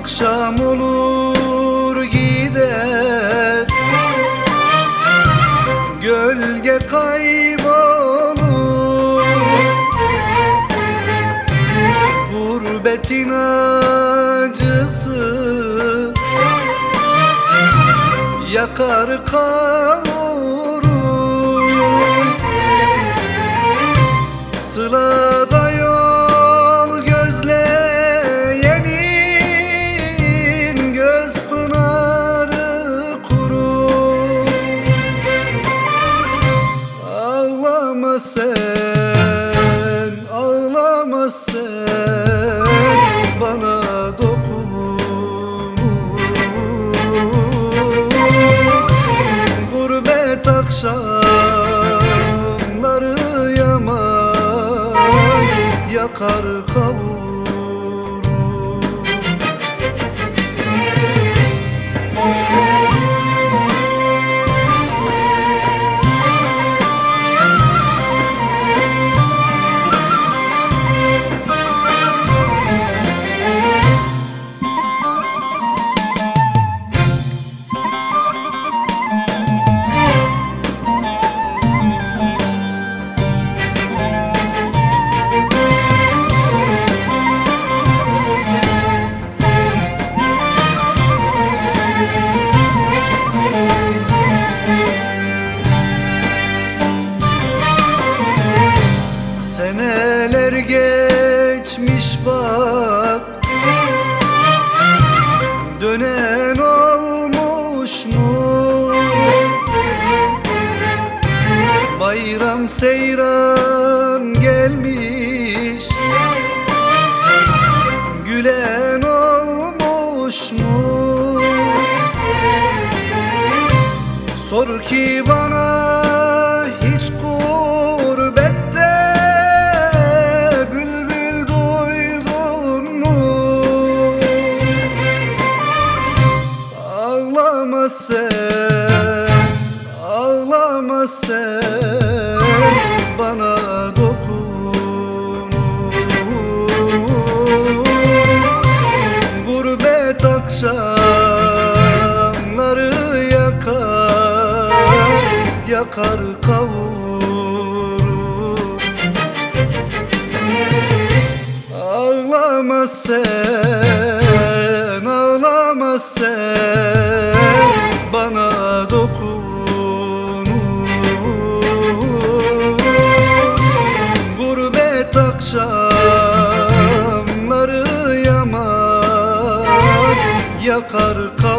akşam olur gider. Gölge kaybolur. Gurbetin acısı Yakar kavurur Sıla Yakar kavurur Seneler geçmiş bak Dönen olmuş mu? Bayram seyran gelmiş Gülen olmuş mu? Sor ki bana ağlama sen bana dokun. Gurbet akşamları yakar, yakar kavurur. Ağlama sen, Gurbet akşamları yaman Yakar kavurur